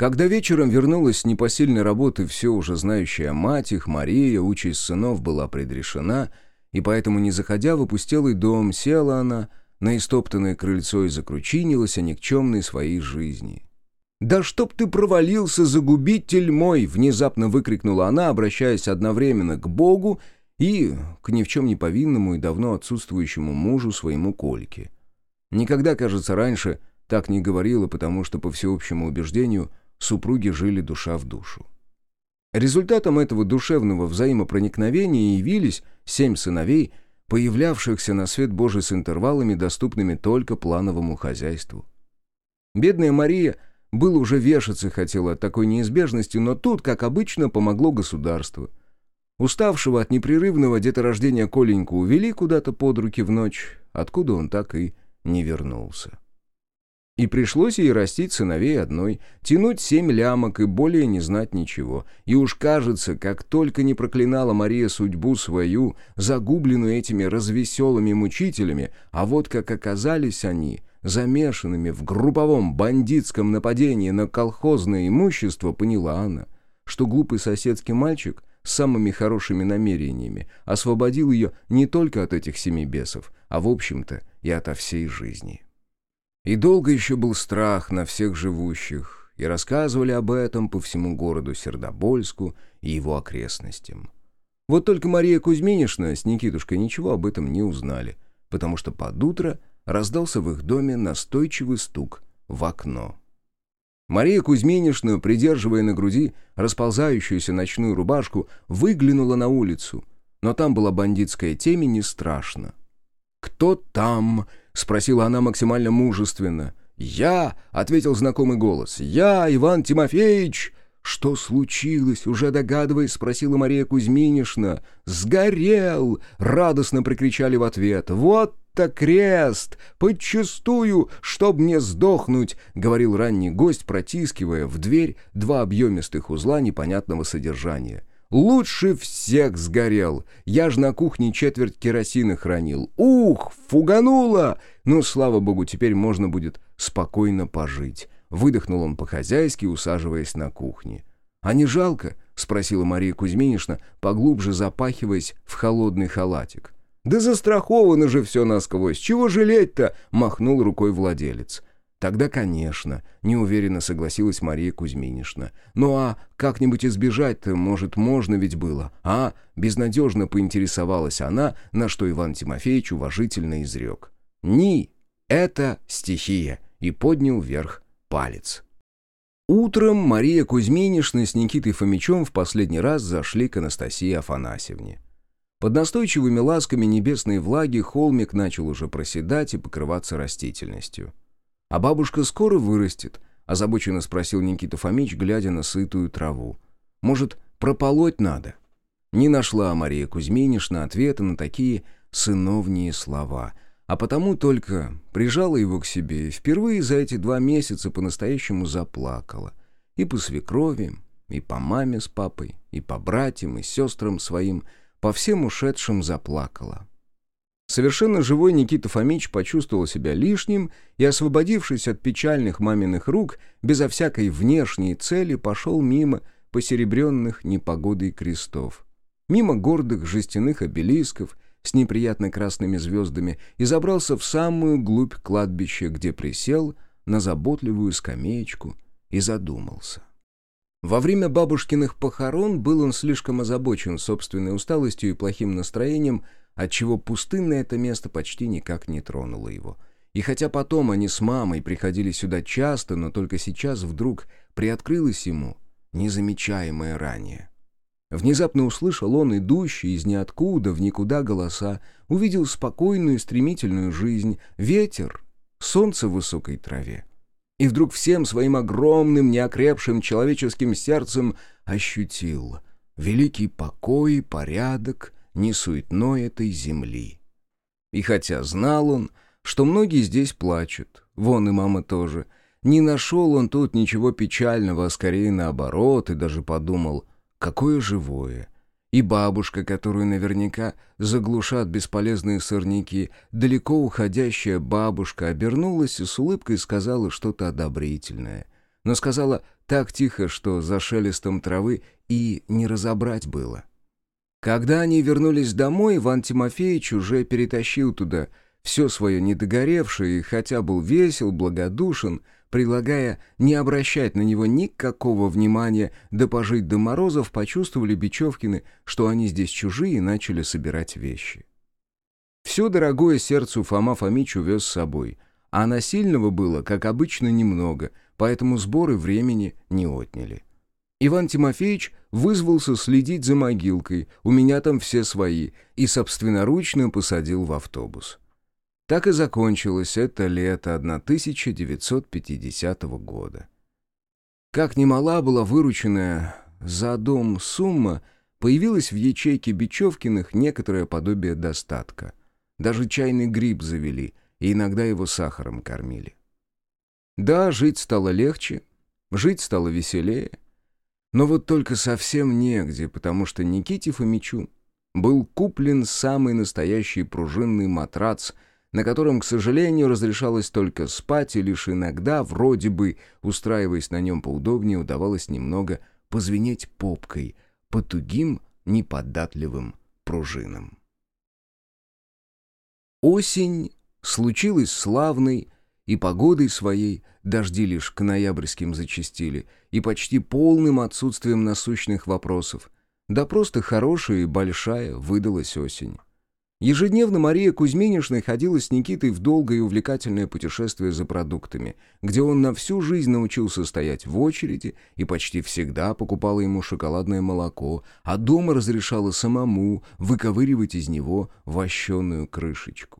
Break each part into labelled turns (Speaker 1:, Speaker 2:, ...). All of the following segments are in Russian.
Speaker 1: Когда вечером вернулась с непосильной работы все уже знающая мать их, Мария, участь сынов была предрешена, и поэтому, не заходя в опустелый дом, села она на истоптанное крыльцо и закручинилась о никчемной своей жизни. «Да чтоб ты провалился, загубитель мой!» — внезапно выкрикнула она, обращаясь одновременно к Богу и к ни в чем не повинному и давно отсутствующему мужу своему Кольке. Никогда, кажется, раньше так не говорила, потому что, по всеобщему убеждению, супруги жили душа в душу. Результатом этого душевного взаимопроникновения явились семь сыновей, появлявшихся на свет Божий с интервалами, доступными только плановому хозяйству. Бедная Мария было уже вешаться хотела от такой неизбежности, но тут, как обычно, помогло государство. Уставшего от непрерывного деторождения Коленьку увели куда-то под руки в ночь, откуда он так и не вернулся. И пришлось ей растить сыновей одной, тянуть семь лямок и более не знать ничего. И уж кажется, как только не проклинала Мария судьбу свою, загубленную этими развеселыми мучителями, а вот как оказались они, замешанными в групповом бандитском нападении на колхозное имущество, поняла она, что глупый соседский мальчик с самыми хорошими намерениями освободил ее не только от этих семи бесов, а в общем-то и ото всей жизни. И долго еще был страх на всех живущих, и рассказывали об этом по всему городу Сердобольску и его окрестностям. Вот только Мария Кузьминишна с Никитушкой ничего об этом не узнали, потому что под утро раздался в их доме настойчивый стук в окно. Мария Кузьминишна, придерживая на груди расползающуюся ночную рубашку, выглянула на улицу, но там была бандитская темень и страшно. «Кто там?» — спросила она максимально мужественно. «Я!» — ответил знакомый голос. «Я, Иван Тимофеевич!» «Что случилось?» — уже догадываясь, спросила Мария Кузьминишна. «Сгорел!» — радостно прикричали в ответ. «Вот-то крест! Подчистую, чтоб мне сдохнуть!» — говорил ранний гость, протискивая в дверь два объемистых узла непонятного содержания. Лучше всех сгорел. Я ж на кухне четверть керосина хранил. Ух, фугануло! Ну, слава богу, теперь можно будет спокойно пожить. Выдохнул он по-хозяйски, усаживаясь на кухне. «А не жалко?» — спросила Мария Кузьминишна, поглубже запахиваясь в холодный халатик. «Да застраховано же все насквозь! Чего жалеть-то?» — махнул рукой владелец. «Тогда, конечно», — неуверенно согласилась Мария Кузьминишна. «Ну а как-нибудь избежать-то, может, можно ведь было, а?» Безнадежно поинтересовалась она, на что Иван Тимофеевич уважительно изрек. «Ни, это стихия», и поднял вверх палец. Утром Мария Кузьминишна с Никитой Фомичом в последний раз зашли к Анастасии Афанасьевне. Под настойчивыми ласками небесной влаги холмик начал уже проседать и покрываться растительностью. «А бабушка скоро вырастет?» — озабоченно спросил Никита Фомич, глядя на сытую траву. «Может, прополоть надо?» Не нашла Мария Кузьминишна ответа на такие сыновние слова, а потому только прижала его к себе и впервые за эти два месяца по-настоящему заплакала. И по свекрови, и по маме с папой, и по братьям, и сестрам своим, по всем ушедшим заплакала. Совершенно живой Никита Фомич почувствовал себя лишним и, освободившись от печальных маминых рук, безо всякой внешней цели пошел мимо посеребренных непогодой крестов. Мимо гордых жестяных обелисков с неприятно красными звездами и забрался в самую глубь кладбища, где присел на заботливую скамеечку и задумался. Во время бабушкиных похорон был он слишком озабочен собственной усталостью и плохим настроением, отчего пустынное это место почти никак не тронуло его. И хотя потом они с мамой приходили сюда часто, но только сейчас вдруг приоткрылось ему незамечаемое ранее. Внезапно услышал он идущий из ниоткуда в никуда голоса, увидел спокойную стремительную жизнь, ветер, солнце в высокой траве. И вдруг всем своим огромным, неокрепшим человеческим сердцем ощутил великий покой, порядок — ни суетной этой земли. И хотя знал он, что многие здесь плачут, вон и мама тоже, не нашел он тут ничего печального, а скорее наоборот, и даже подумал, какое живое. И бабушка, которую наверняка заглушат бесполезные сорняки, далеко уходящая бабушка, обернулась и с улыбкой сказала что-то одобрительное. Но сказала так тихо, что за шелестом травы и не разобрать было. Когда они вернулись домой, Иван Тимофеевич уже перетащил туда все свое недогоревшее и хотя был весел, благодушен, предлагая не обращать на него никакого внимания, да пожить до морозов, почувствовали Бечевкины, что они здесь чужие и начали собирать вещи. Все дорогое сердцу Фома Фомич увез с собой, а насильного было, как обычно, немного, поэтому сборы времени не отняли. Иван Тимофеевич вызвался следить за могилкой, у меня там все свои, и собственноручно посадил в автобус. Так и закончилось это лето 1950 года. Как немала была вырученная за дом сумма, появилась в ячейке Бечевкиных некоторое подобие достатка. Даже чайный гриб завели, и иногда его сахаром кормили. Да, жить стало легче, жить стало веселее. Но вот только совсем негде, потому что Никите Фомичу был куплен самый настоящий пружинный матрац — на котором, к сожалению, разрешалось только спать, и лишь иногда, вроде бы, устраиваясь на нем поудобнее, удавалось немного позвенеть попкой по тугим, неподатливым пружинам. Осень случилась славной, и погодой своей дожди лишь к ноябрьским зачастили, и почти полным отсутствием насущных вопросов. Да просто хорошая и большая выдалась осень. Ежедневно Мария Кузьминишна ходила с Никитой в долгое и увлекательное путешествие за продуктами, где он на всю жизнь научился стоять в очереди и почти всегда покупала ему шоколадное молоко, а дома разрешала самому выковыривать из него вощеную крышечку.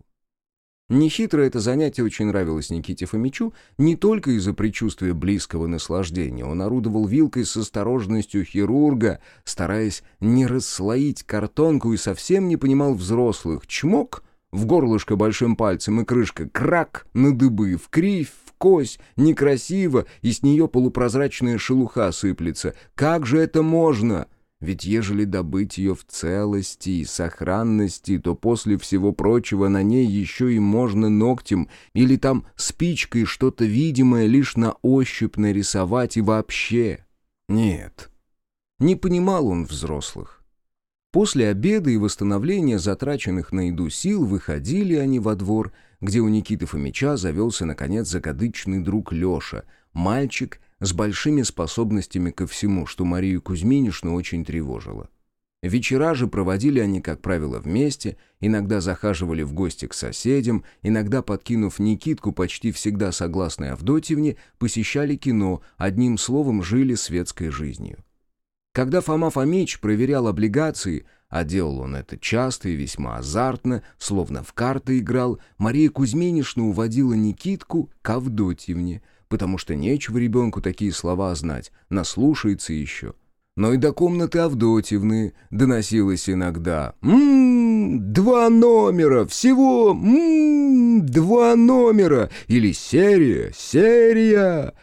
Speaker 1: Нехитро это занятие очень нравилось Никите Фомичу не только из-за предчувствия близкого наслаждения. Он орудовал вилкой с осторожностью хирурга, стараясь не расслоить картонку и совсем не понимал взрослых. Чмок в горлышко большим пальцем и крышка крак на дыбы, в кривь, в кость, некрасиво, и с нее полупрозрачная шелуха сыплется. Как же это можно? — ведь ежели добыть ее в целости и сохранности, то после всего прочего на ней еще и можно ногтем или там спичкой что-то видимое лишь на ощупь нарисовать и вообще. Нет, не понимал он взрослых. После обеда и восстановления затраченных на еду сил выходили они во двор, где у Никиты Фомича завелся, наконец, закадычный друг Леша, мальчик с большими способностями ко всему, что Марию Кузьминишну очень тревожило. Вечера же проводили они, как правило, вместе, иногда захаживали в гости к соседям, иногда, подкинув Никитку почти всегда согласной Авдотьевне, посещали кино, одним словом, жили светской жизнью. Когда Фома Фомич проверял облигации, а делал он это часто и весьма азартно, словно в карты играл, Мария Кузьминишна уводила Никитку к Авдотьевне, потому что нечего ребенку такие слова знать, наслушается еще. Но и до комнаты Авдотьевны доносилось иногда «Ммм, два номера, всего, ммм, два номера» или «серия, серия»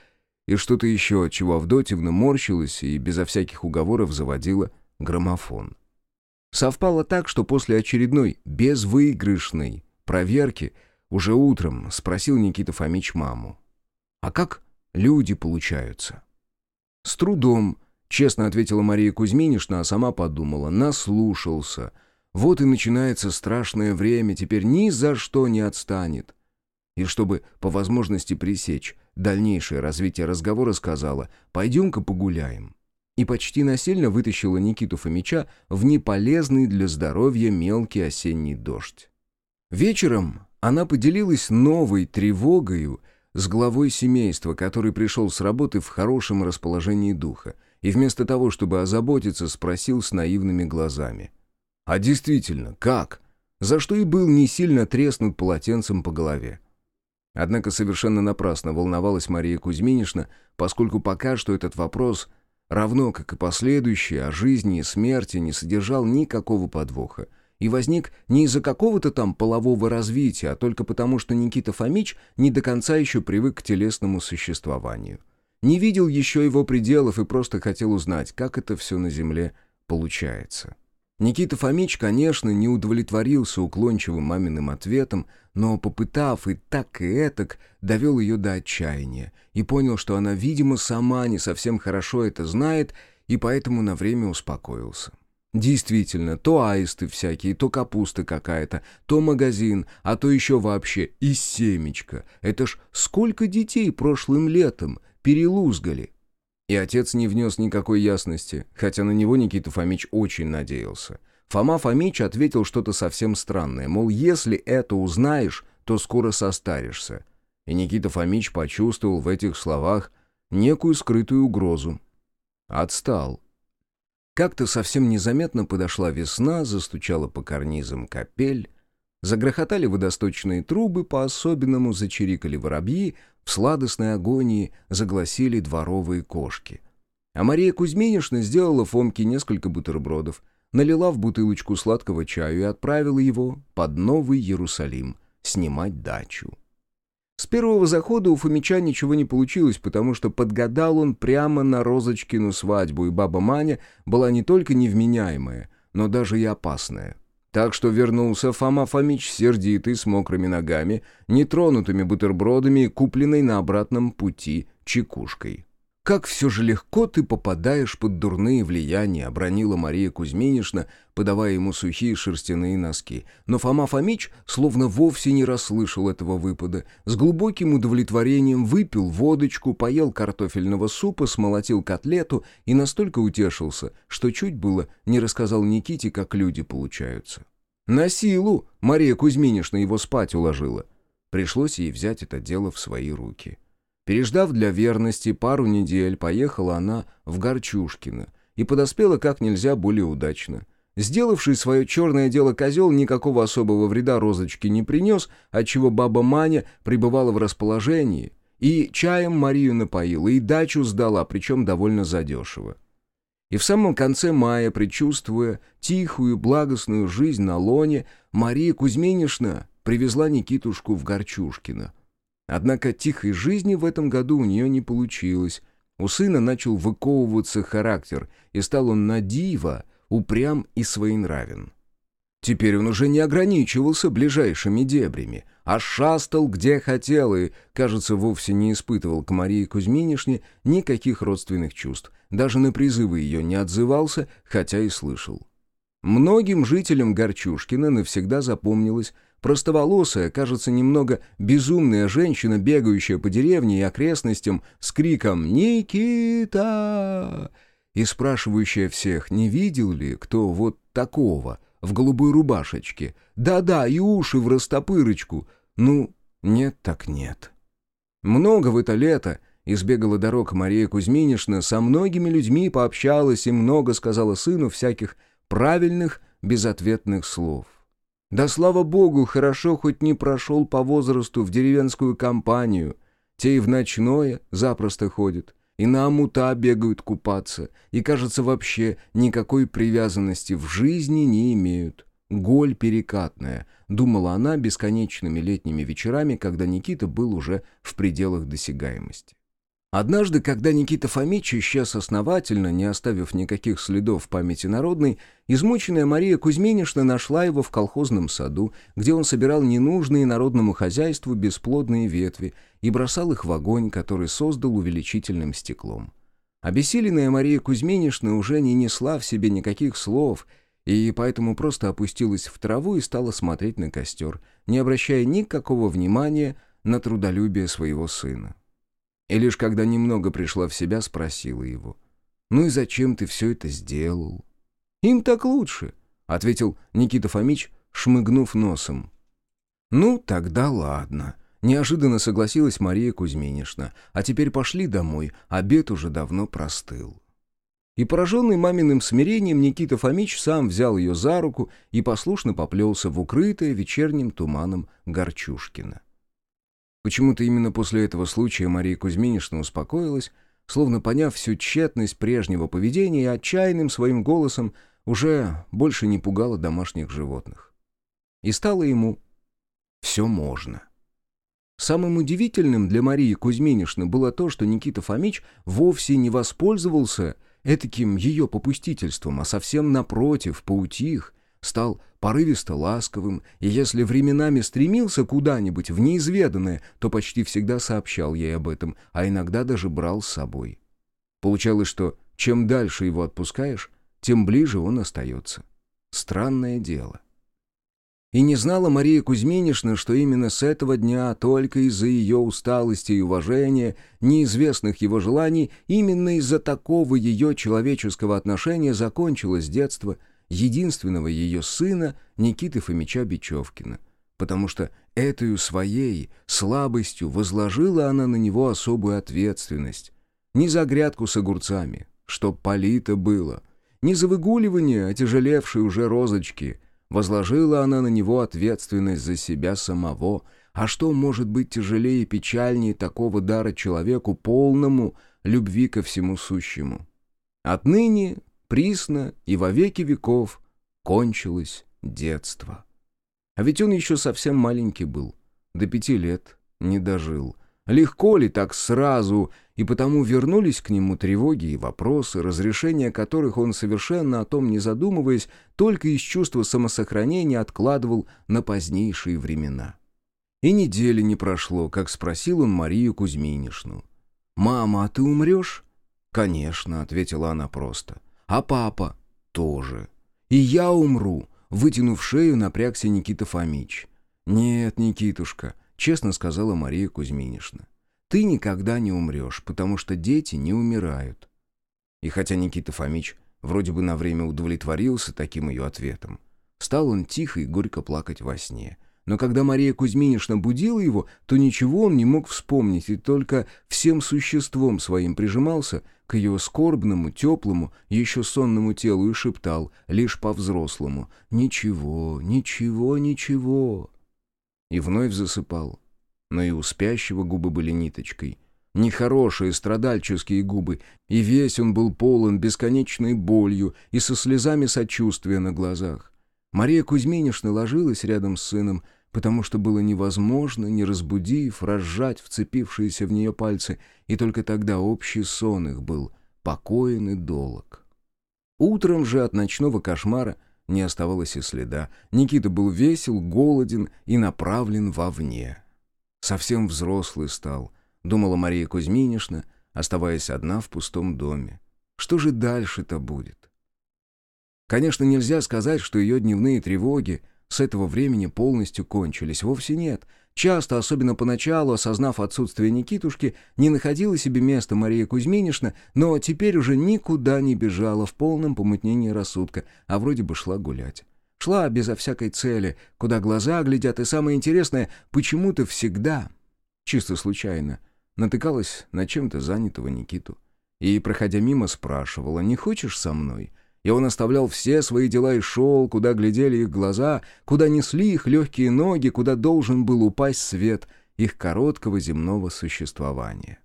Speaker 1: и что-то еще, чего Авдотьевна морщилась и безо всяких уговоров заводила граммофон. Совпало так, что после очередной безвыигрышной проверки уже утром спросил Никита Фомич маму. А как люди получаются? С трудом, честно ответила Мария Кузьминишна, а сама подумала, наслушался. Вот и начинается страшное время, теперь ни за что не отстанет. И чтобы по возможности пресечь дальнейшее развитие разговора, сказала «пойдем-ка погуляем» и почти насильно вытащила Никиту Фомича в неполезный для здоровья мелкий осенний дождь. Вечером она поделилась новой тревогою с главой семейства, который пришел с работы в хорошем расположении духа, и вместо того, чтобы озаботиться, спросил с наивными глазами. «А действительно, как?» За что и был не сильно треснут полотенцем по голове. Однако совершенно напрасно волновалась Мария Кузьминишна, поскольку пока что этот вопрос, равно как и последующий, о жизни и смерти, не содержал никакого подвоха, и возник не из-за какого-то там полового развития, а только потому, что Никита Фомич не до конца еще привык к телесному существованию. Не видел еще его пределов и просто хотел узнать, как это все на земле получается. Никита Фомич, конечно, не удовлетворился уклончивым маминым ответом, но, попытав и так, и этак, довел ее до отчаяния и понял, что она, видимо, сама не совсем хорошо это знает, и поэтому на время успокоился. Действительно, то аисты всякие, то капуста какая-то, то магазин, а то еще вообще и семечко. Это ж сколько детей прошлым летом перелузгали. И отец не внес никакой ясности, хотя на него Никита Фомич очень надеялся. Фома Фомич ответил что-то совсем странное, мол, если это узнаешь, то скоро состаришься. И Никита Фомич почувствовал в этих словах некую скрытую угрозу. Отстал. Как-то совсем незаметно подошла весна, застучала по карнизам капель, загрохотали водосточные трубы, по-особенному зачирикали воробьи, в сладостной агонии загласили дворовые кошки. А Мария Кузьминишна сделала Фомке несколько бутербродов, налила в бутылочку сладкого чаю и отправила его под Новый Иерусалим снимать дачу. С первого захода у Фомича ничего не получилось, потому что подгадал он прямо на Розочкину свадьбу, и баба Маня была не только невменяемая, но даже и опасная. Так что вернулся Фома Фомич сердитый, с мокрыми ногами, нетронутыми бутербродами и купленной на обратном пути чекушкой. «Как все же легко ты попадаешь под дурные влияния», — обронила Мария Кузьминишна, подавая ему сухие шерстяные носки. Но Фома Фомич словно вовсе не расслышал этого выпада. С глубоким удовлетворением выпил водочку, поел картофельного супа, смолотил котлету и настолько утешился, что чуть было не рассказал Никите, как люди получаются. На силу Мария Кузьминишна его спать уложила. Пришлось ей взять это дело в свои руки. Переждав для верности пару недель, поехала она в Горчушкино и подоспела как нельзя более удачно — Сделавший свое черное дело козел никакого особого вреда розочке не принес, отчего баба Маня пребывала в расположении, и чаем Марию напоила, и дачу сдала, причем довольно задешево. И в самом конце мая, предчувствуя тихую, благостную жизнь на лоне, Мария Кузьминишна привезла Никитушку в Горчушкино. Однако тихой жизни в этом году у нее не получилось. У сына начал выковываться характер, и стал он на диво — упрям и своенравен. Теперь он уже не ограничивался ближайшими дебрями, а шастал где хотел и, кажется, вовсе не испытывал к Марии Кузьминишне никаких родственных чувств, даже на призывы ее не отзывался, хотя и слышал. Многим жителям Горчушкина навсегда запомнилась простоволосая, кажется, немного безумная женщина, бегающая по деревне и окрестностям с криком «Никита!» и спрашивающая всех, не видел ли кто вот такого в голубой рубашечке. Да-да, и уши в растопырочку. Ну, нет так нет. Много в это лето избегала дорог Мария Кузьминишна, со многими людьми пообщалась и много сказала сыну всяких правильных, безответных слов. Да слава богу, хорошо хоть не прошел по возрасту в деревенскую компанию. Те и в ночное запросто ходят и на амута бегают купаться, и, кажется, вообще никакой привязанности в жизни не имеют. Голь перекатная, думала она бесконечными летними вечерами, когда Никита был уже в пределах досягаемости. Однажды, когда Никита Фомич исчез основательно, не оставив никаких следов в памяти народной, измученная Мария Кузьминишна нашла его в колхозном саду, где он собирал ненужные народному хозяйству бесплодные ветви и бросал их в огонь, который создал увеличительным стеклом. Обессиленная Мария Кузьминишна уже не несла в себе никаких слов, и поэтому просто опустилась в траву и стала смотреть на костер, не обращая никакого внимания на трудолюбие своего сына. И лишь когда немного пришла в себя, спросила его. «Ну и зачем ты все это сделал?» «Им так лучше», — ответил Никита Фомич, шмыгнув носом. «Ну, тогда ладно», — неожиданно согласилась Мария Кузьминишна. «А теперь пошли домой, обед уже давно простыл». И пораженный маминым смирением Никита Фомич сам взял ее за руку и послушно поплелся в укрытое вечерним туманом Горчушкина. Почему-то именно после этого случая Мария Кузьминишна успокоилась, словно поняв всю тщетность прежнего поведения и отчаянным своим голосом уже больше не пугала домашних животных. И стало ему «все можно». Самым удивительным для Марии Кузьминишны было то, что Никита Фомич вовсе не воспользовался этаким ее попустительством, а совсем напротив, поутих, стал порывисто ласковым, и если временами стремился куда-нибудь в неизведанное, то почти всегда сообщал ей об этом, а иногда даже брал с собой. Получалось, что чем дальше его отпускаешь, тем ближе он остается. Странное дело. И не знала Мария Кузьминишна, что именно с этого дня, только из-за ее усталости и уважения, неизвестных его желаний, именно из-за такого ее человеческого отношения закончилось детство единственного ее сына Никиты Фомича Бечевкина. Потому что этой своей слабостью возложила она на него особую ответственность. Не за грядку с огурцами, чтоб полито было, не за выгуливание отяжелевшей уже розочки — Возложила она на него ответственность за себя самого. А что может быть тяжелее и печальнее такого дара человеку, полному любви ко всему сущему? Отныне, присно и во веки веков кончилось детство. А ведь он еще совсем маленький был, до пяти лет не дожил — Легко ли так сразу, и потому вернулись к нему тревоги и вопросы, разрешения которых он совершенно о том не задумываясь, только из чувства самосохранения откладывал на позднейшие времена. И недели не прошло, как спросил он Марию Кузьминишну. «Мама, а ты умрешь?» «Конечно», — ответила она просто. «А папа?» «Тоже». «И я умру», — вытянув шею, напрягся Никита Фомич. «Нет, Никитушка», честно сказала Мария Кузьминишна. «Ты никогда не умрешь, потому что дети не умирают». И хотя Никита Фомич вроде бы на время удовлетворился таким ее ответом, стал он тихо и горько плакать во сне. Но когда Мария Кузьминишна будила его, то ничего он не мог вспомнить и только всем существом своим прижимался к ее скорбному, теплому, еще сонному телу и шептал, лишь по-взрослому, «Ничего, ничего, ничего» и вновь засыпал. Но и у спящего губы были ниточкой. Нехорошие, страдальческие губы, и весь он был полон бесконечной болью и со слезами сочувствия на глазах. Мария Кузьминишна ложилась рядом с сыном, потому что было невозможно, не разбудив, разжать вцепившиеся в нее пальцы, и только тогда общий сон их был покоен и долог. Утром же от ночного кошмара не оставалось и следа. Никита был весел, голоден и направлен вовне. Совсем взрослый стал, думала Мария Кузьминишна, оставаясь одна в пустом доме. Что же дальше-то будет? Конечно, нельзя сказать, что ее дневные тревоги с этого времени полностью кончились. Вовсе нет. Часто, особенно поначалу, осознав отсутствие Никитушки, не находила себе места Мария Кузьминишна, но теперь уже никуда не бежала в полном помутнении рассудка, а вроде бы шла гулять. Шла безо всякой цели, куда глаза глядят, и самое интересное, почему-то всегда, чисто случайно, натыкалась на чем-то занятого Никиту. И, проходя мимо, спрашивала, «Не хочешь со мной?» И он оставлял все свои дела и шел, куда глядели их глаза, куда несли их легкие ноги, куда должен был упасть свет их короткого земного существования.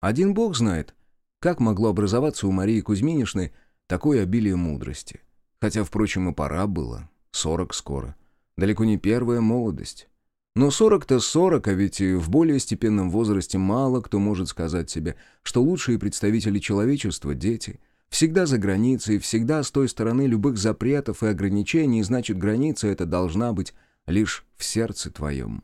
Speaker 1: Один бог знает, как могло образоваться у Марии Кузьминишны такое обилие мудрости. Хотя, впрочем, и пора было. Сорок скоро. Далеко не первая молодость. Но сорок-то сорок, а ведь и в более степенном возрасте мало кто может сказать себе, что лучшие представители человечества — дети — Всегда за границей, всегда с той стороны любых запретов и ограничений, значит, граница эта должна быть лишь в сердце твоем.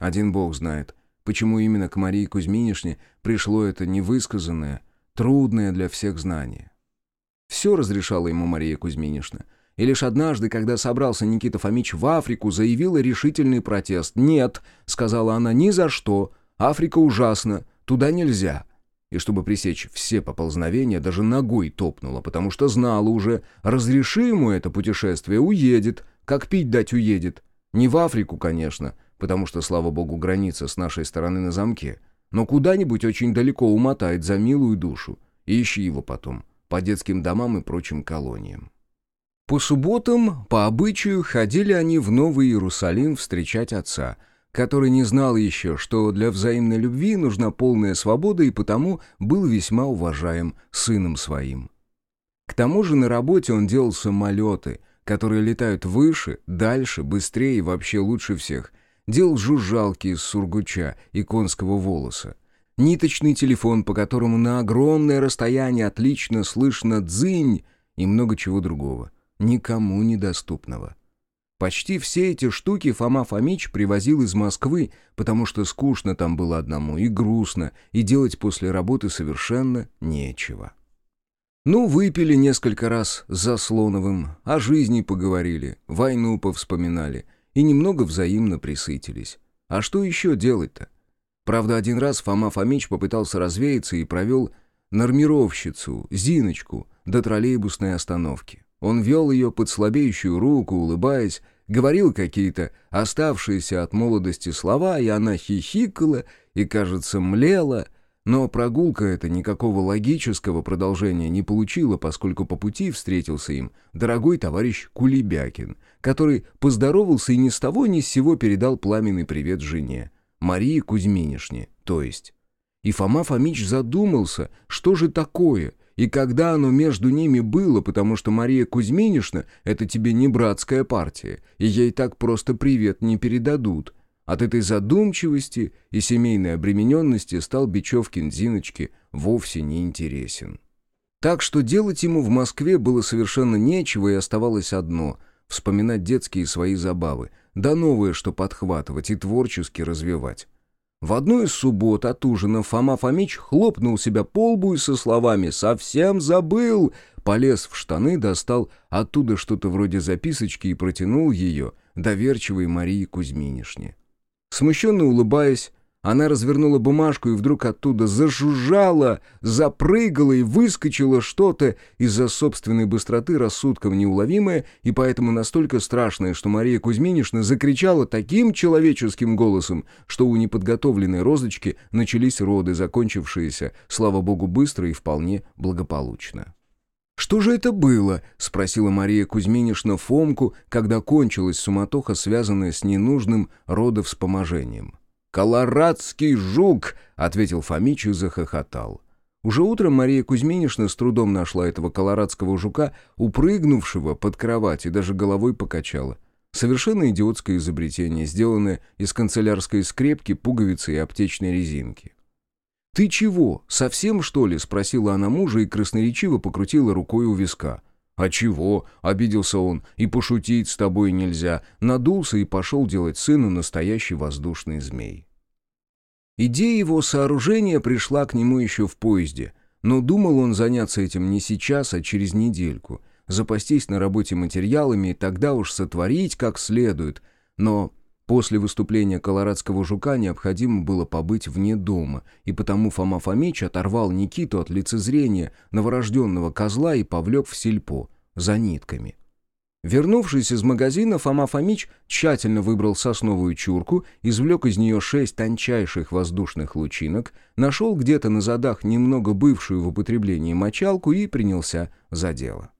Speaker 1: Один Бог знает, почему именно к Марии Кузьминишне пришло это невысказанное, трудное для всех знание. Все разрешала ему Мария Кузьминишна. И лишь однажды, когда собрался Никита Фомич в Африку, заявила решительный протест. «Нет», — сказала она, — «ни за что. Африка ужасна, туда нельзя» и чтобы пресечь все поползновения, даже ногой топнула, потому что знала уже, разреши ему это путешествие, уедет, как пить дать уедет. Не в Африку, конечно, потому что, слава богу, граница с нашей стороны на замке, но куда-нибудь очень далеко умотает за милую душу, и ищи его потом, по детским домам и прочим колониям. По субботам, по обычаю, ходили они в Новый Иерусалим встречать отца — который не знал еще, что для взаимной любви нужна полная свобода и потому был весьма уважаем сыном своим. К тому же на работе он делал самолеты, которые летают выше, дальше, быстрее и вообще лучше всех. Делал жужжалки из сургуча и конского волоса. ниточный телефон, по которому на огромное расстояние отлично слышно дзынь и много чего другого, никому недоступного. Почти все эти штуки Фома Фомич привозил из Москвы, потому что скучно там было одному и грустно, и делать после работы совершенно нечего. Ну, выпили несколько раз за Слоновым, о жизни поговорили, войну повспоминали и немного взаимно присытились. А что еще делать-то? Правда, один раз Фома Фомич попытался развеяться и провел нормировщицу, Зиночку, до троллейбусной остановки. Он вел ее под слабеющую руку, улыбаясь, говорил какие-то оставшиеся от молодости слова, и она хихикала и, кажется, млела, но прогулка эта никакого логического продолжения не получила, поскольку по пути встретился им дорогой товарищ Кулебякин, который поздоровался и ни с того ни с сего передал пламенный привет жене, Марии Кузьминишне, то есть. И Фома Фомич задумался, что же такое — и когда оно между ними было, потому что Мария Кузьминишна — это тебе не братская партия, и ей так просто привет не передадут. От этой задумчивости и семейной обремененности стал Бечевкин Зиночке вовсе не интересен. Так что делать ему в Москве было совершенно нечего, и оставалось одно — вспоминать детские свои забавы, да новое, что подхватывать и творчески развивать. В одну из суббот от ужина Фома Фомич хлопнул себя по лбу и со словами «Совсем забыл!» полез в штаны, достал оттуда что-то вроде записочки и протянул ее доверчивой Марии Кузьминишне. Смущенно улыбаясь, она развернула бумажку и вдруг оттуда зажужжала, запрыгала и выскочила что-то из-за собственной быстроты рассудком неуловимое и поэтому настолько страшное, что Мария Кузьминишна закричала таким человеческим голосом, что у неподготовленной розочки начались роды, закончившиеся, слава богу, быстро и вполне благополучно. «Что же это было?» — спросила Мария Кузьминишна Фомку, когда кончилась суматоха, связанная с ненужным родовспоможением. «Колорадский жук!» — ответил Фомич и захохотал. Уже утром Мария Кузьминишна с трудом нашла этого колорадского жука, упрыгнувшего под кровать и даже головой покачала. Совершенно идиотское изобретение, сделанное из канцелярской скрепки, пуговицы и аптечной резинки. «Ты чего, совсем что ли?» — спросила она мужа и красноречиво покрутила рукой у виска. «А чего?» — обиделся он. «И пошутить с тобой нельзя». Надулся и пошел делать сыну настоящий воздушный змей. Идея его сооружения пришла к нему еще в поезде, но думал он заняться этим не сейчас, а через недельку, запастись на работе материалами и тогда уж сотворить как следует, но После выступления колорадского жука необходимо было побыть вне дома, и потому Фома Фомич оторвал Никиту от лицезрения новорожденного козла и повлек в сельпо за нитками. Вернувшись из магазина, Фома Фомич тщательно выбрал сосновую чурку, извлек из нее шесть тончайших воздушных лучинок, нашел где-то на задах немного бывшую в употреблении мочалку и принялся за дело.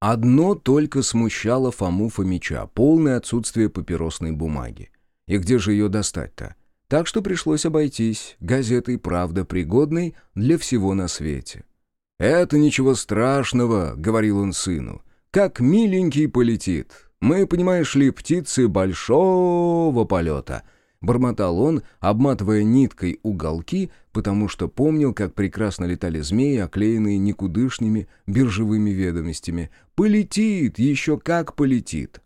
Speaker 1: Одно только смущало Фому Фомича — полное отсутствие папиросной бумаги. И где же ее достать-то? Так что пришлось обойтись газетой «Правда» пригодной для всего на свете. «Это ничего страшного», — говорил он сыну. «Как миленький полетит. Мы, понимаешь ли, птицы большого полета». Бормотал он, обматывая ниткой уголки, потому что помнил, как прекрасно летали змеи, оклеенные никудышными биржевыми ведомостями. «Полетит! Еще как полетит!»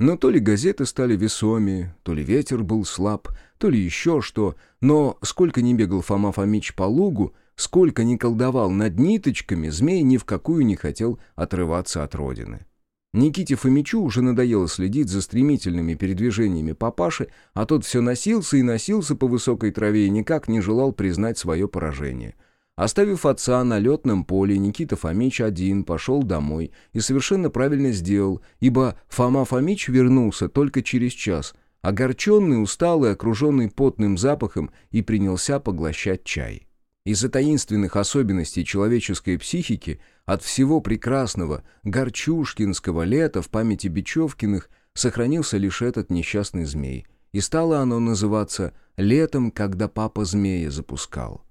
Speaker 1: Но то ли газеты стали весомее, то ли ветер был слаб, то ли еще что, но сколько ни бегал Фома Фомич по лугу, сколько ни колдовал над ниточками, змей ни в какую не хотел отрываться от родины. Никите Фомичу уже надоело следить за стремительными передвижениями папаши, а тот все носился и носился по высокой траве и никак не желал признать свое поражение. Оставив отца на летном поле, Никита Фомич один пошел домой и совершенно правильно сделал, ибо Фома Фомич вернулся только через час, огорченный, усталый, окруженный потным запахом и принялся поглощать чай. Из-за таинственных особенностей человеческой психики от всего прекрасного горчушкинского лета в памяти Бечевкиных сохранился лишь этот несчастный змей, и стало оно называться «летом, когда папа змея запускал».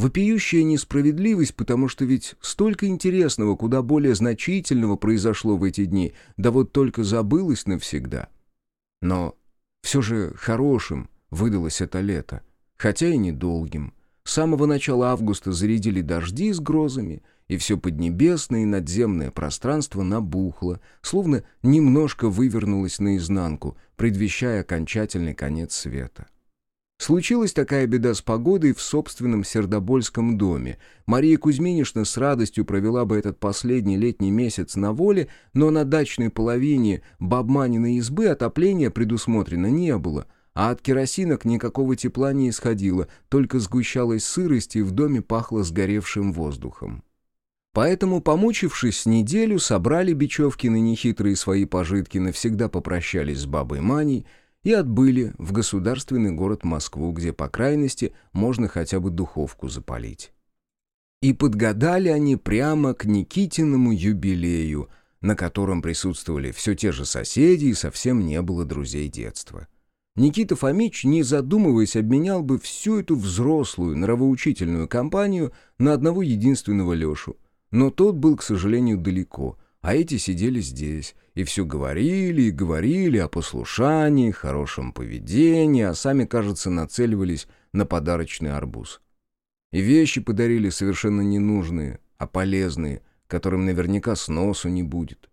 Speaker 1: Вопиющая несправедливость, потому что ведь столько интересного, куда более значительного произошло в эти дни, да вот только забылось навсегда. Но все же хорошим выдалось это лето, хотя и недолгим — С самого начала августа зарядили дожди с грозами, и все поднебесное и надземное пространство набухло, словно немножко вывернулось наизнанку, предвещая окончательный конец света. Случилась такая беда с погодой в собственном Сердобольском доме. Мария Кузьминишна с радостью провела бы этот последний летний месяц на воле, но на дачной половине бабманиной избы отопления предусмотрено не было, а от керосинок никакого тепла не исходило, только сгущалась сырость и в доме пахло сгоревшим воздухом. Поэтому, помучившись неделю, собрали Бечевкины нехитрые свои пожитки, навсегда попрощались с бабой Маней, и отбыли в государственный город Москву, где, по крайности, можно хотя бы духовку запалить. И подгадали они прямо к Никитиному юбилею, на котором присутствовали все те же соседи и совсем не было друзей детства. Никита Фомич, не задумываясь, обменял бы всю эту взрослую нравоучительную компанию на одного единственного Лешу. Но тот был, к сожалению, далеко, а эти сидели здесь и все говорили и говорили о послушании, хорошем поведении, а сами, кажется, нацеливались на подарочный арбуз. И вещи подарили совершенно ненужные, а полезные, которым наверняка сносу не будет.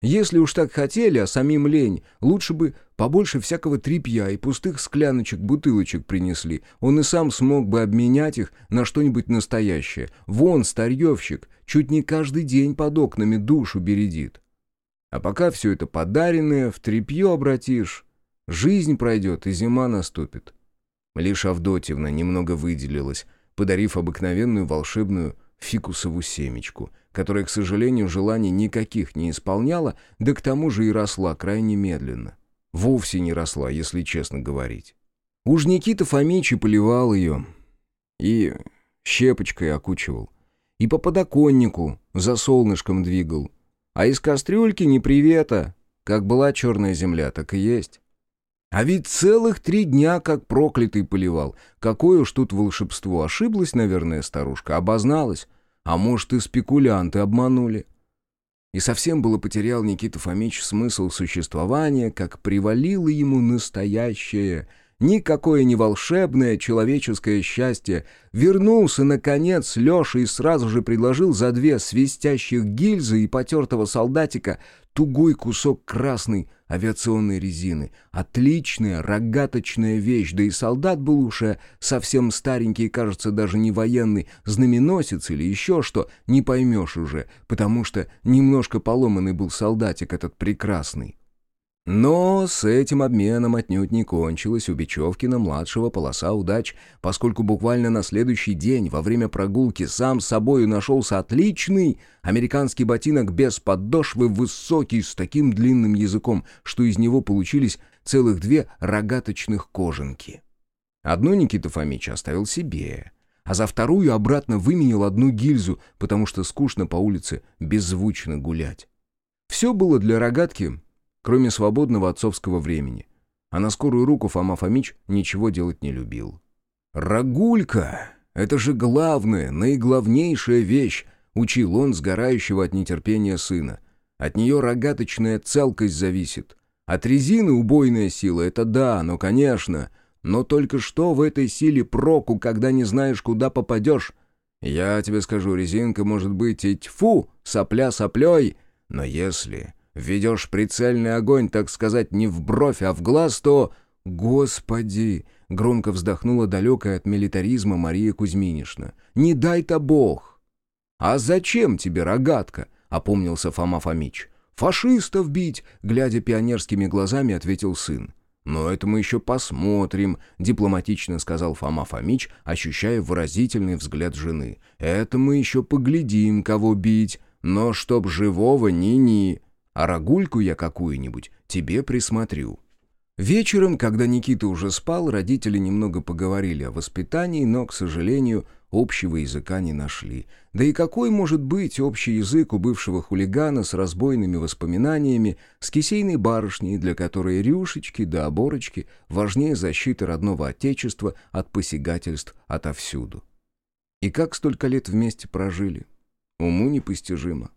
Speaker 1: Если уж так хотели, а самим лень, лучше бы побольше всякого тряпья и пустых скляночек, бутылочек принесли. Он и сам смог бы обменять их на что-нибудь настоящее. Вон, старьевщик, чуть не каждый день под окнами душу бередит. А пока все это подаренное, в тряпье обратишь, жизнь пройдет и зима наступит. Лишь Авдотьевна немного выделилась, подарив обыкновенную волшебную фикусову семечку, которая, к сожалению, желаний никаких не исполняла, да к тому же и росла крайне медленно. Вовсе не росла, если честно говорить. Уж Никита Фомич и поливал ее, и щепочкой окучивал, и по подоконнику за солнышком двигал, а из кастрюльки не привета, как была черная земля, так и есть. А ведь целых три дня как проклятый поливал. Какое уж тут волшебство. Ошиблась, наверное, старушка, обозналась. А может, и спекулянты обманули. И совсем было потерял Никита Фомич смысл существования, как привалило ему настоящее, никакое не волшебное человеческое счастье. Вернулся, наконец, Леша и сразу же предложил за две свистящих гильзы и потертого солдатика тугой кусок красной авиационной резины. Отличная рогаточная вещь, да и солдат был уже совсем старенький, кажется, даже не военный, знаменосец или еще что, не поймешь уже, потому что немножко поломанный был солдатик этот прекрасный. Но с этим обменом отнюдь не кончилась у Бечевкина-младшего полоса удач, поскольку буквально на следующий день во время прогулки сам собою нашелся отличный американский ботинок без подошвы, высокий, с таким длинным языком, что из него получились целых две рогаточных кожанки. Одну Никита Фомич оставил себе, а за вторую обратно выменил одну гильзу, потому что скучно по улице беззвучно гулять. Все было для рогатки кроме свободного отцовского времени. А на скорую руку Фома Фомич ничего делать не любил. «Рагулька! Это же главная, наиглавнейшая вещь!» — учил он сгорающего от нетерпения сына. «От нее рогаточная целкость зависит. От резины убойная сила — это да, но конечно. Но только что в этой силе проку, когда не знаешь, куда попадешь? Я тебе скажу, резинка может быть и тьфу, сопля соплей, но если Ведешь прицельный огонь, так сказать, не в бровь, а в глаз, то... Господи! Громко вздохнула далекая от милитаризма Мария Кузьминишна. Не дай-то бог! А зачем тебе рогатка? Опомнился Фома Фомич. «Фашистов бить!» — глядя пионерскими глазами, ответил сын. «Но это мы еще посмотрим», — дипломатично сказал Фома Фомич, ощущая выразительный взгляд жены. «Это мы еще поглядим, кого бить, но чтоб живого ни-ни а рагульку я какую-нибудь тебе присмотрю». Вечером, когда Никита уже спал, родители немного поговорили о воспитании, но, к сожалению, общего языка не нашли. Да и какой может быть общий язык у бывшего хулигана с разбойными воспоминаниями, с кисейной барышней, для которой рюшечки да оборочки важнее защиты родного отечества от посягательств отовсюду? И как столько лет вместе прожили? Уму непостижимо.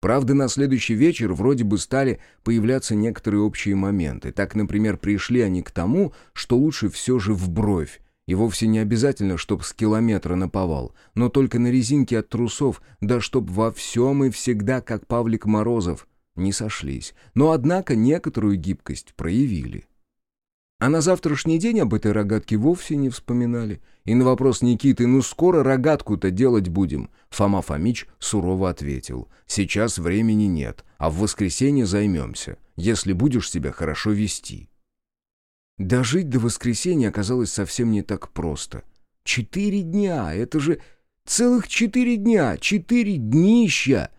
Speaker 1: Правда, на следующий вечер вроде бы стали появляться некоторые общие моменты. Так, например, пришли они к тому, что лучше все же в бровь, И вовсе не обязательно, чтоб с километра наповал, но только на резинке от трусов, да чтоб во всем и всегда, как Павлик Морозов, не сошлись. Но, однако, некоторую гибкость проявили. А на завтрашний день об этой рогатке вовсе не вспоминали. И на вопрос Никиты «Ну скоро рогатку-то делать будем?» Фома Фомич сурово ответил «Сейчас времени нет, а в воскресенье займемся, если будешь себя хорошо вести». Дожить до воскресенья оказалось совсем не так просто. Четыре дня! Это же целых четыре дня! Четыре днища!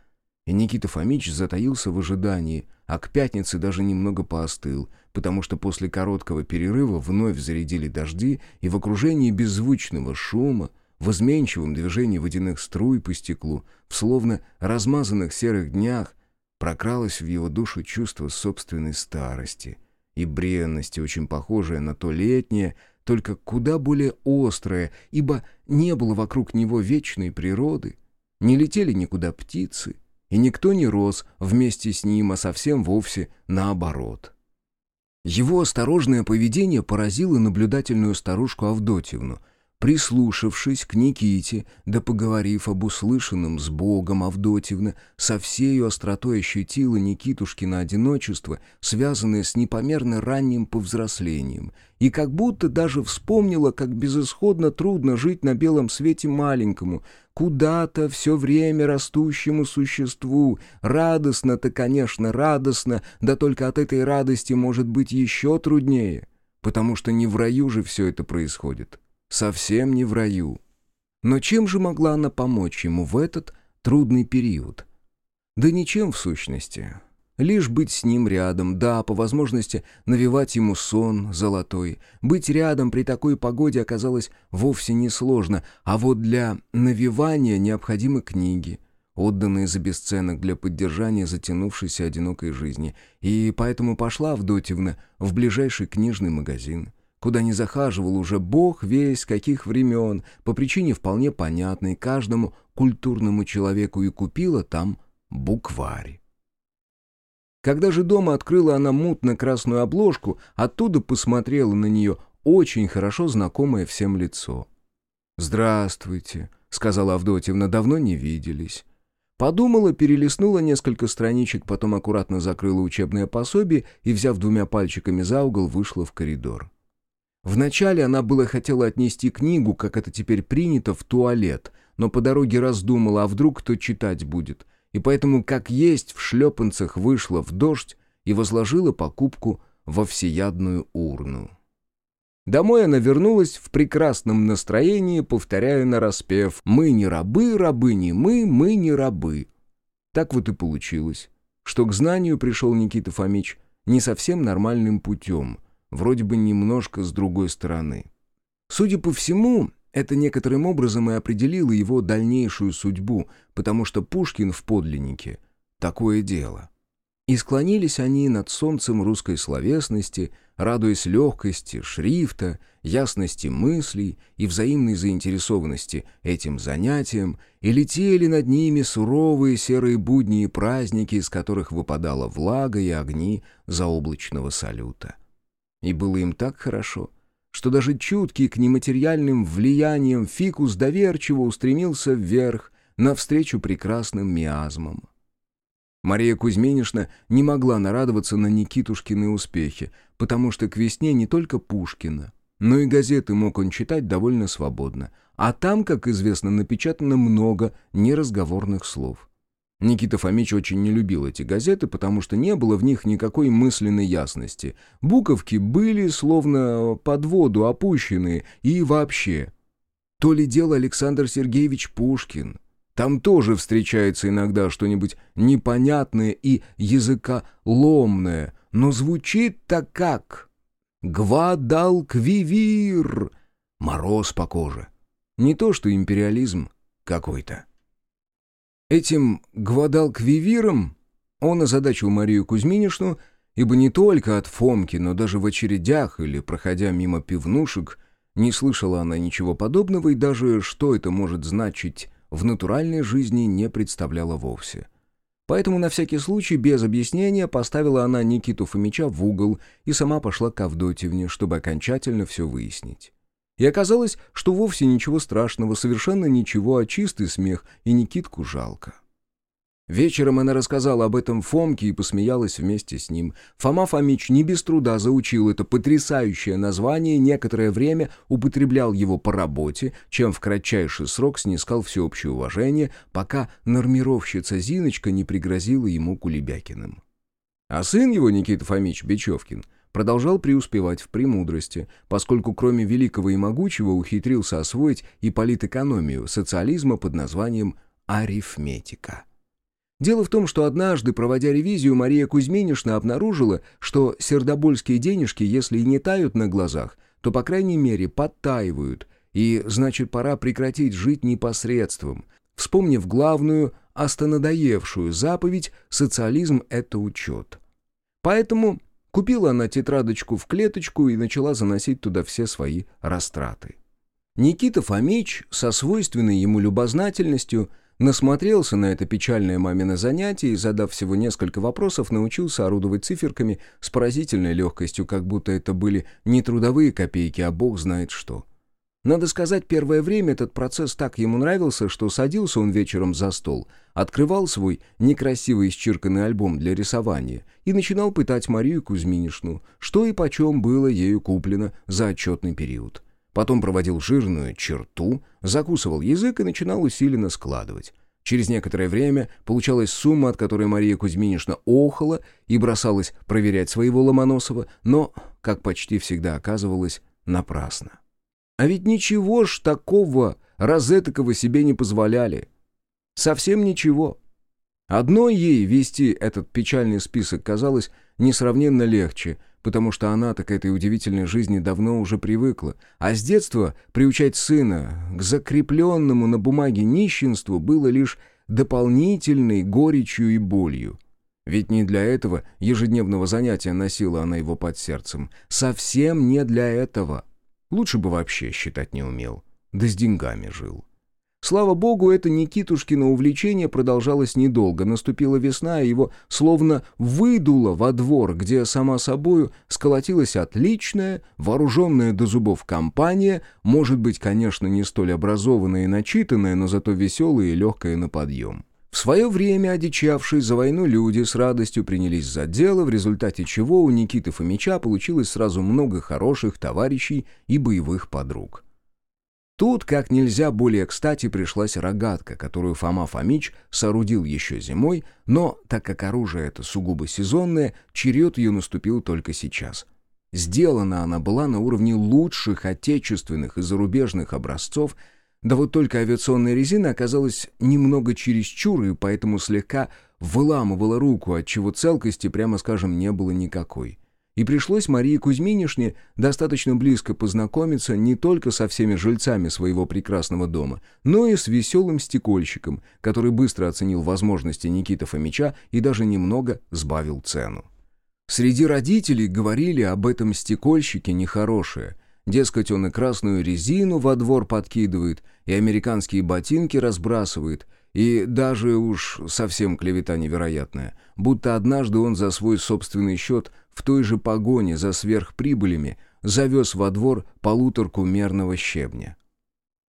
Speaker 1: И Никита Фомич затаился в ожидании, а к пятнице даже немного поостыл, потому что после короткого перерыва вновь зарядили дожди, и в окружении беззвучного шума, в изменчивом движении водяных струй по стеклу, в словно размазанных серых днях, прокралось в его душу чувство собственной старости — и бренности, очень похожее на то летнее, только куда более острое, ибо не было вокруг него вечной природы, не летели никуда птицы, и никто не рос вместе с ним, а совсем вовсе наоборот. Его осторожное поведение поразило наблюдательную старушку Авдотьевну — Прислушавшись к Никите, да поговорив об услышанном с Богом Авдотьевна, со всею остротой ощутила Никитушкина одиночество, связанное с непомерно ранним повзрослением, и как будто даже вспомнила, как безысходно трудно жить на белом свете маленькому, куда-то все время растущему существу. Радостно-то, конечно, радостно, да только от этой радости может быть еще труднее, потому что не в раю же все это происходит совсем не в раю. Но чем же могла она помочь ему в этот трудный период? Да ничем в сущности. Лишь быть с ним рядом, да, по возможности навевать ему сон золотой. Быть рядом при такой погоде оказалось вовсе не сложно, а вот для навевания необходимы книги, отданные за бесценок для поддержания затянувшейся одинокой жизни. И поэтому пошла Авдотьевна в ближайший книжный магазин куда не захаживал уже бог весь каких времен, по причине вполне понятной каждому культурному человеку и купила там букварь. Когда же дома открыла она мутно-красную обложку, оттуда посмотрела на нее очень хорошо знакомое всем лицо. «Здравствуйте», — сказала Авдотьевна, — «давно не виделись». Подумала, перелистнула несколько страничек, потом аккуратно закрыла учебное пособие и, взяв двумя пальчиками за угол, вышла в коридор. Вначале она было хотела отнести книгу, как это теперь принято, в туалет, но по дороге раздумала, а вдруг кто читать будет, и поэтому как есть в шлепанцах вышла в дождь и возложила покупку во всеядную урну. Домой она вернулась в прекрасном настроении, повторяя нараспев «Мы не рабы, рабы не мы, мы не рабы». Так вот и получилось, что к знанию пришел Никита Фомич не совсем нормальным путем — вроде бы немножко с другой стороны. Судя по всему, это некоторым образом и определило его дальнейшую судьбу, потому что Пушкин в подлиннике — такое дело. И склонились они над солнцем русской словесности, радуясь легкости шрифта, ясности мыслей и взаимной заинтересованности этим занятием, и летели над ними суровые серые будни и праздники, из которых выпадала влага и огни заоблачного салюта. И было им так хорошо, что даже чуткий к нематериальным влияниям фикус доверчиво устремился вверх, навстречу прекрасным миазмам. Мария Кузьминишна не могла нарадоваться на Никитушкины успехи, потому что к весне не только Пушкина, но и газеты мог он читать довольно свободно, а там, как известно, напечатано много неразговорных слов. Никита Фомич очень не любил эти газеты, потому что не было в них никакой мысленной ясности. Буковки были словно под воду опущенные и вообще. То ли дело Александр Сергеевич Пушкин. Там тоже встречается иногда что-нибудь непонятное и языколомное, но звучит так как «Гвадалквивир» — мороз по коже. Не то что империализм какой-то. Этим гвадалквивиром он озадачил Марию Кузьминишну, ибо не только от Фомки, но даже в очередях или проходя мимо пивнушек не слышала она ничего подобного и даже что это может значить в натуральной жизни не представляла вовсе. Поэтому на всякий случай, без объяснения, поставила она Никиту Фомича в угол и сама пошла к Авдотьевне, чтобы окончательно все выяснить. И оказалось, что вовсе ничего страшного, совершенно ничего, а чистый смех, и Никитку жалко. Вечером она рассказала об этом Фомке и посмеялась вместе с ним. Фома Фомич не без труда заучил это потрясающее название, некоторое время употреблял его по работе, чем в кратчайший срок снискал всеобщее уважение, пока нормировщица Зиночка не пригрозила ему Кулебякиным. А сын его, Никита Фомич Бечевкин, продолжал преуспевать в премудрости, поскольку кроме великого и могучего ухитрился освоить и политэкономию социализма под названием «арифметика». Дело в том, что однажды, проводя ревизию, Мария Кузьминишна обнаружила, что сердобольские денежки, если и не тают на глазах, то, по крайней мере, подтаивают, и, значит, пора прекратить жить непосредством, вспомнив главную, останадоевшую заповедь «социализм – это учет». Поэтому купила она тетрадочку в клеточку и начала заносить туда все свои растраты. Никита Фомич со свойственной ему любознательностью – Насмотрелся на это печальное мамино занятие и, задав всего несколько вопросов, научился орудовать циферками с поразительной легкостью, как будто это были не трудовые копейки, а бог знает что. Надо сказать, первое время этот процесс так ему нравился, что садился он вечером за стол, открывал свой некрасивый исчерканный альбом для рисования и начинал пытать Марию Кузьминишну, что и почем было ею куплено за отчетный период. Потом проводил жирную черту, закусывал язык и начинал усиленно складывать. Через некоторое время получалась сумма, от которой Мария Кузьминишна охала и бросалась проверять своего Ломоносова, но, как почти всегда оказывалось, напрасно. А ведь ничего ж такого розетокого себе не позволяли. Совсем ничего. Одной ей вести этот печальный список казалось несравненно легче — потому что она-то к этой удивительной жизни давно уже привыкла, а с детства приучать сына к закрепленному на бумаге нищенству было лишь дополнительной горечью и болью. Ведь не для этого ежедневного занятия носила она его под сердцем. Совсем не для этого. Лучше бы вообще считать не умел. Да с деньгами жил. Слава богу, это Никитушкино увлечение продолжалось недолго. Наступила весна, и его словно выдуло во двор, где сама собою сколотилась отличная, вооруженная до зубов компания, может быть, конечно, не столь образованная и начитанная, но зато веселая и легкая на подъем. В свое время одичавшие за войну люди с радостью принялись за дело, в результате чего у Никиты Фомича получилось сразу много хороших товарищей и боевых подруг. Тут как нельзя более кстати пришлась рогатка, которую Фома Фомич соорудил еще зимой, но, так как оружие это сугубо сезонное, черед ее наступил только сейчас. Сделана она была на уровне лучших отечественных и зарубежных образцов, да вот только авиационная резина оказалась немного чересчур, и поэтому слегка выламывала руку, отчего целкости, прямо скажем, не было никакой. И пришлось Марии Кузьминишне достаточно близко познакомиться не только со всеми жильцами своего прекрасного дома, но и с веселым стекольщиком, который быстро оценил возможности Никиты Фомича и даже немного сбавил цену. Среди родителей говорили об этом стекольщике нехорошее. Дескать, он и красную резину во двор подкидывает, и американские ботинки разбрасывает, и даже уж совсем клевета невероятная, будто однажды он за свой собственный счет в той же погоне за сверхприбылями завез во двор полуторку мерного щебня.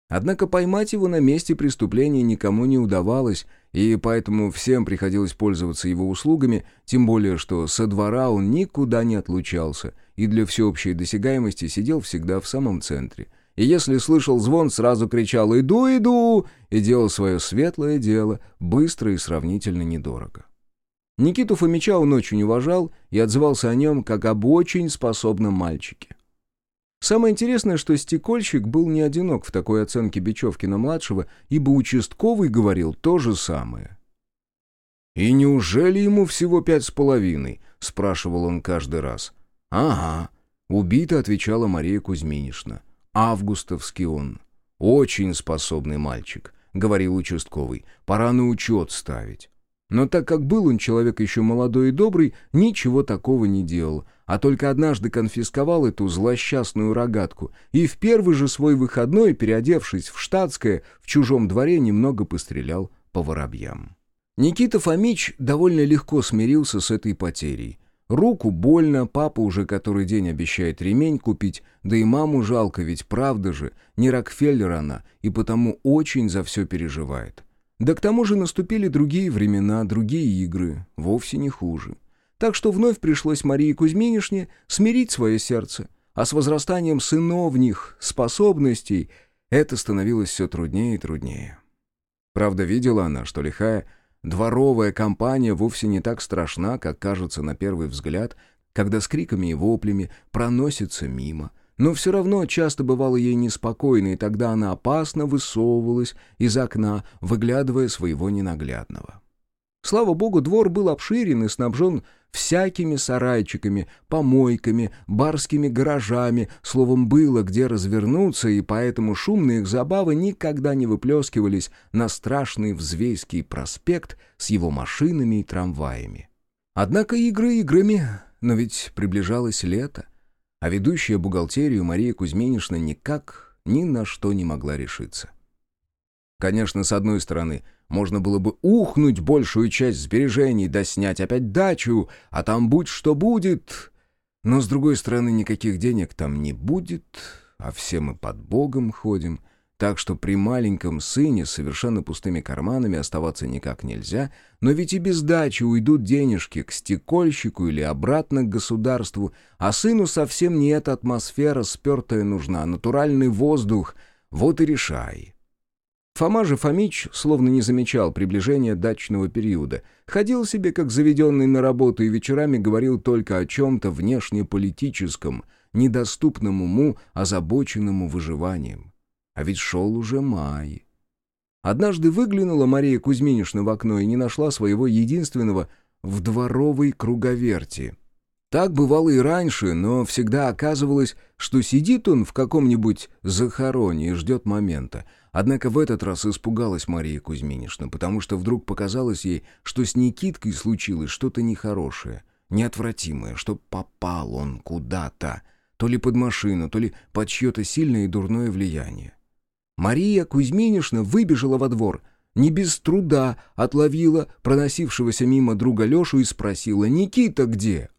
Speaker 1: Однако поймать его на месте преступления никому не удавалось, и поэтому всем приходилось пользоваться его услугами, тем более что со двора он никуда не отлучался и для всеобщей досягаемости сидел всегда в самом центре. И если слышал звон, сразу кричал «Иду, иду!» и делал свое светлое дело быстро и сравнительно недорого. Никиту Фомича он очень уважал и отзывался о нем как об очень способном мальчике. Самое интересное, что стекольщик был не одинок в такой оценке Бечевкина-младшего, ибо участковый говорил то же самое. «И неужели ему всего пять с половиной?» — спрашивал он каждый раз. «Ага», — убито отвечала Мария Кузьминишна. «Августовский он. Очень способный мальчик», — говорил участковый. «Пора на учет ставить». Но так как был он человек еще молодой и добрый, ничего такого не делал, а только однажды конфисковал эту злосчастную рогатку и в первый же свой выходной, переодевшись в штатское, в чужом дворе немного пострелял по воробьям. Никита Фомич довольно легко смирился с этой потерей. Руку больно, папа уже который день обещает ремень купить, да и маму жалко, ведь правда же, не Рокфеллер она, и потому очень за все переживает. Да к тому же наступили другие времена, другие игры, вовсе не хуже. Так что вновь пришлось Марии Кузьминишне смирить свое сердце, а с возрастанием сыновних способностей это становилось все труднее и труднее. Правда, видела она, что лихая Дворовая компания вовсе не так страшна, как кажется на первый взгляд, когда с криками и воплями проносится мимо. Но все равно часто бывало ей неспокойно, и тогда она опасно высовывалась из окна, выглядывая своего ненаглядного. Слава богу, двор был обширен и снабжен всякими сарайчиками, помойками, барскими гаражами, словом, было где развернуться, и поэтому шумные их забавы никогда не выплескивались на страшный Взвейский проспект с его машинами и трамваями. Однако игры играми, но ведь приближалось лето, а ведущая бухгалтерию Мария Кузьминишна никак ни на что не могла решиться. Конечно, с одной стороны — можно было бы ухнуть большую часть сбережений, да снять опять дачу, а там будь что будет. Но, с другой стороны, никаких денег там не будет, а все мы под Богом ходим. Так что при маленьком сыне с совершенно пустыми карманами оставаться никак нельзя, но ведь и без дачи уйдут денежки к стекольщику или обратно к государству, а сыну совсем не эта атмосфера спертая нужна, натуральный воздух, вот и решай. Фома же Фомич словно не замечал приближения дачного периода. Ходил себе как заведенный на работу и вечерами говорил только о чем-то внешнеполитическом, недоступном уму, озабоченному выживанием. А ведь шел уже май. Однажды выглянула Мария Кузьминишна в окно и не нашла своего единственного в дворовой круговерти. Так бывало и раньше, но всегда оказывалось, что сидит он в каком-нибудь захороне и ждет момента — Однако в этот раз испугалась Мария Кузьминишна, потому что вдруг показалось ей, что с Никиткой случилось что-то нехорошее, неотвратимое, что попал он куда-то, то ли под машину, то ли под чье-то сильное и дурное влияние. Мария Кузьминишна выбежала во двор, не без труда отловила проносившегося мимо друга Лешу и спросила «Никита где?»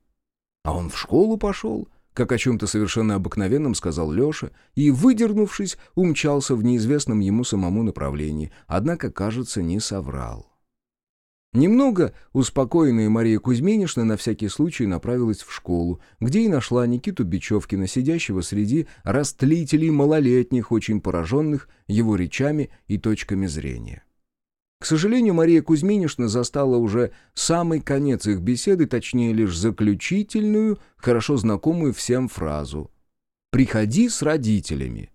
Speaker 1: А он в школу пошел, как о чем-то совершенно обыкновенном сказал Леша, и, выдернувшись, умчался в неизвестном ему самому направлении, однако, кажется, не соврал. Немного успокоенная Мария Кузьминишна на всякий случай направилась в школу, где и нашла Никиту Бечевкина, сидящего среди растлителей малолетних, очень пораженных его речами и точками зрения. К сожалению, Мария Кузьминишна застала уже самый конец их беседы, точнее лишь заключительную, хорошо знакомую всем фразу «Приходи с родителями».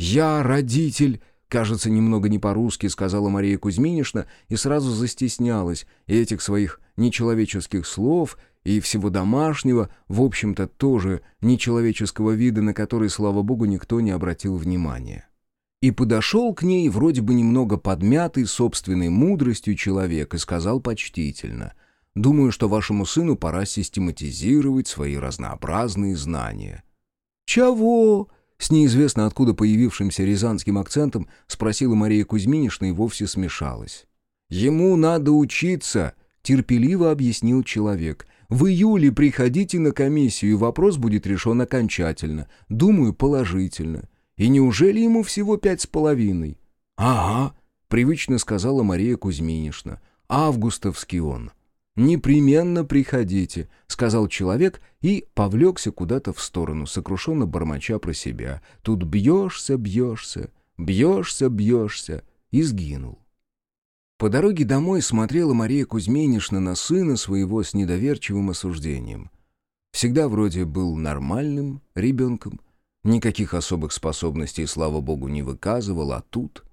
Speaker 1: «Я родитель», кажется, немного не по-русски, сказала Мария Кузьминишна и сразу застеснялась и этих своих нечеловеческих слов, и всего домашнего, в общем-то, тоже нечеловеческого вида, на который, слава богу, никто не обратил внимания и подошел к ней вроде бы немного подмятый собственной мудростью человек и сказал почтительно, «Думаю, что вашему сыну пора систематизировать свои разнообразные знания». «Чего?» — с неизвестно откуда появившимся рязанским акцентом спросила Мария Кузьминишна и вовсе смешалась. «Ему надо учиться», — терпеливо объяснил человек. «В июле приходите на комиссию, и вопрос будет решен окончательно. Думаю, положительно. И неужели ему всего пять с половиной? «Ага», — привычно сказала Мария Кузьминишна. «Августовский он». «Непременно приходите», — сказал человек и повлекся куда-то в сторону, сокрушенно бормоча про себя. «Тут бьешься, бьешься, бьешься, бьешься» и сгинул. По дороге домой смотрела Мария Кузьминишна на сына своего с недоверчивым осуждением. Всегда вроде был нормальным ребенком, Никаких особых способностей, слава богу, не выказывал, а тут...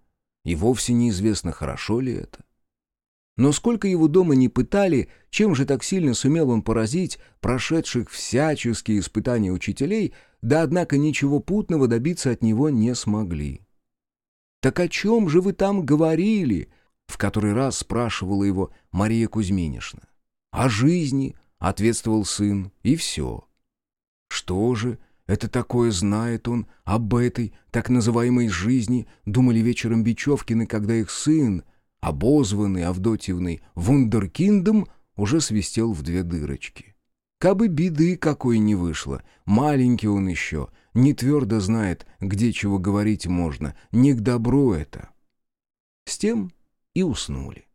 Speaker 1: И вовсе неизвестно, хорошо ли это. Но сколько его дома не пытали, чем же так сильно сумел он поразить прошедших всяческие испытания учителей, да однако ничего путного добиться от него не смогли. «Так о чем же вы там говорили?» — в который раз спрашивала его Мария Кузьминишна. «О жизни», — ответствовал сын, — «и все». «Что же?» Это такое знает он об этой так называемой жизни, думали вечером Бечевкины, когда их сын, обозванный Авдотьевной вундеркиндом, уже свистел в две дырочки. Кабы беды какой не вышло, маленький он еще, не твердо знает, где чего говорить можно, не к добру это. С тем и уснули.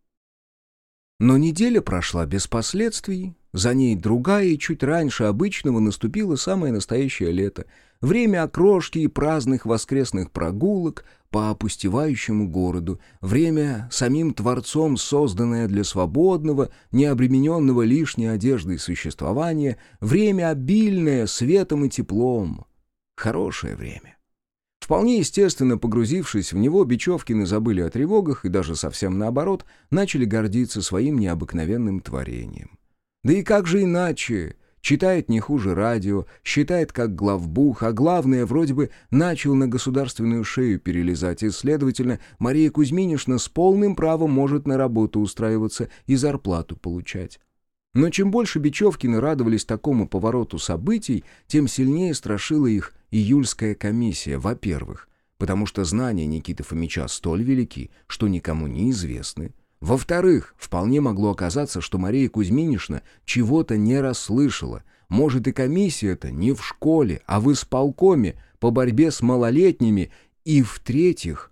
Speaker 1: Но неделя прошла без последствий, за ней другая, и чуть раньше обычного наступило самое настоящее лето, время окрошки и праздных воскресных прогулок по опустевающему городу, время самим Творцом созданное для свободного, необремененного лишней одеждой существования, время обильное светом и теплом. Хорошее время. Вполне естественно, погрузившись в него, Бечевкины забыли о тревогах и даже совсем наоборот, начали гордиться своим необыкновенным творением. Да и как же иначе? Читает не хуже радио, считает как главбух, а главное, вроде бы начал на государственную шею перелезать, и, следовательно, Мария Кузьминишна с полным правом может на работу устраиваться и зарплату получать. Но чем больше Бечевкины радовались такому повороту событий, тем сильнее страшила их июльская комиссия, во-первых, потому что знания Никиты Фомича столь велики, что никому не известны. Во-вторых, вполне могло оказаться, что Мария Кузьминишна чего-то не расслышала. Может, и комиссия-то не в школе, а в исполкоме по борьбе с малолетними. И в-третьих,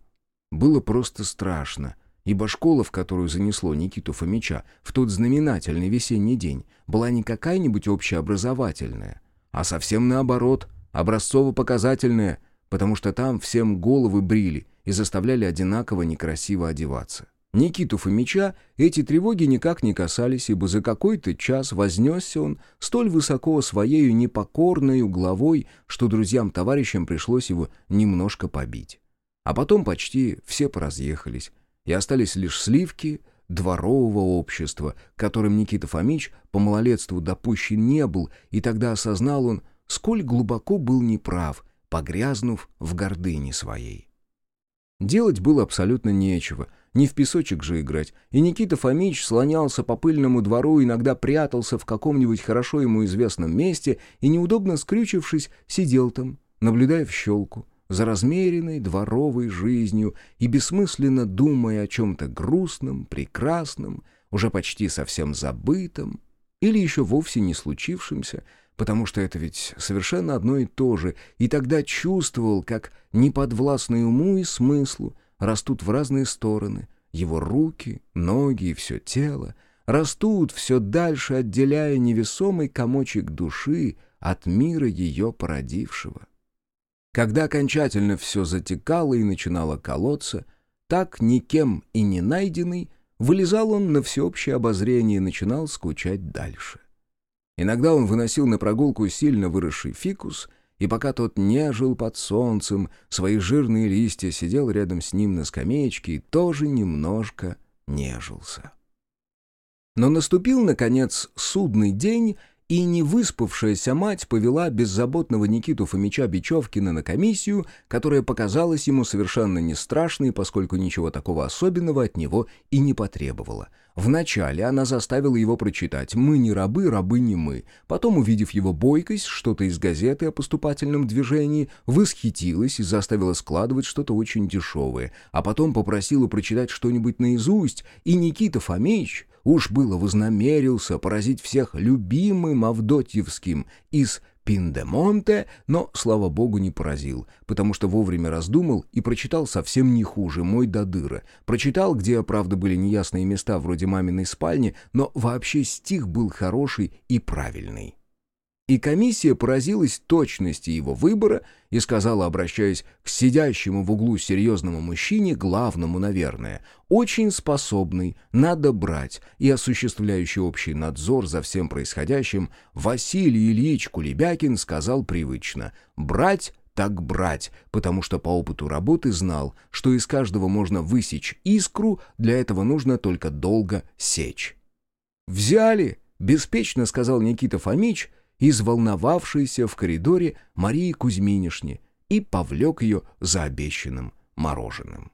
Speaker 1: было просто страшно, ибо школа, в которую занесло Никиту Фомича в тот знаменательный весенний день, была не какая-нибудь общеобразовательная, а совсем наоборот, образцово-показательная, потому что там всем головы брили и заставляли одинаково некрасиво одеваться. Никиту Фомича эти тревоги никак не касались, ибо за какой-то час вознесся он столь высоко своею непокорной головой, что друзьям-товарищам пришлось его немножко побить. А потом почти все поразъехались, и остались лишь сливки дворового общества, которым Никита Фомич по малолетству допущен не был, и тогда осознал он, сколь глубоко был неправ, погрязнув в гордыне своей. Делать было абсолютно нечего, не в песочек же играть, и Никита Фомич слонялся по пыльному двору, иногда прятался в каком-нибудь хорошо ему известном месте и, неудобно скрючившись, сидел там, наблюдая в щелку, за размеренной дворовой жизнью и бессмысленно думая о чем-то грустном, прекрасном, уже почти совсем забытом или еще вовсе не случившемся, потому что это ведь совершенно одно и то же, и тогда чувствовал, как неподвластный уму и смыслу растут в разные стороны, его руки, ноги и все тело, растут все дальше, отделяя невесомый комочек души от мира ее породившего. Когда окончательно все затекало и начинало колоться, так никем и не найденный, вылезал он на всеобщее обозрение и начинал скучать дальше. Иногда он выносил на прогулку сильно выросший фикус, и пока тот нежил под солнцем, свои жирные листья сидел рядом с ним на скамеечке и тоже немножко нежился. Но наступил, наконец, судный день, и невыспавшаяся мать повела беззаботного Никиту Фомича Бечевкина на комиссию, которая показалась ему совершенно не страшной, поскольку ничего такого особенного от него и не потребовала. Вначале она заставила его прочитать «Мы не рабы, рабы не мы». Потом, увидев его бойкость, что-то из газеты о поступательном движении, восхитилась и заставила складывать что-то очень дешевое, а потом попросила прочитать что-нибудь наизусть, и Никита Фомич Уж было вознамерился поразить всех любимым Авдотьевским из Пиндемонте, но, слава богу, не поразил, потому что вовремя раздумал и прочитал совсем не хуже «Мой Дадыра». Прочитал, где, правда, были неясные места вроде маминой спальни, но вообще стих был хороший и правильный. И комиссия поразилась точности его выбора и сказала, обращаясь к сидящему в углу серьезному мужчине, главному, наверное, очень способный, надо брать и осуществляющий общий надзор за всем происходящим, Василий Ильич Кулебякин сказал привычно «брать так брать, потому что по опыту работы знал, что из каждого можно высечь искру, для этого нужно только долго сечь. «Взяли!» — беспечно сказал Никита Фомич — из волновавшейся в коридоре Марии Кузьминишне и повлек ее за обещанным мороженым.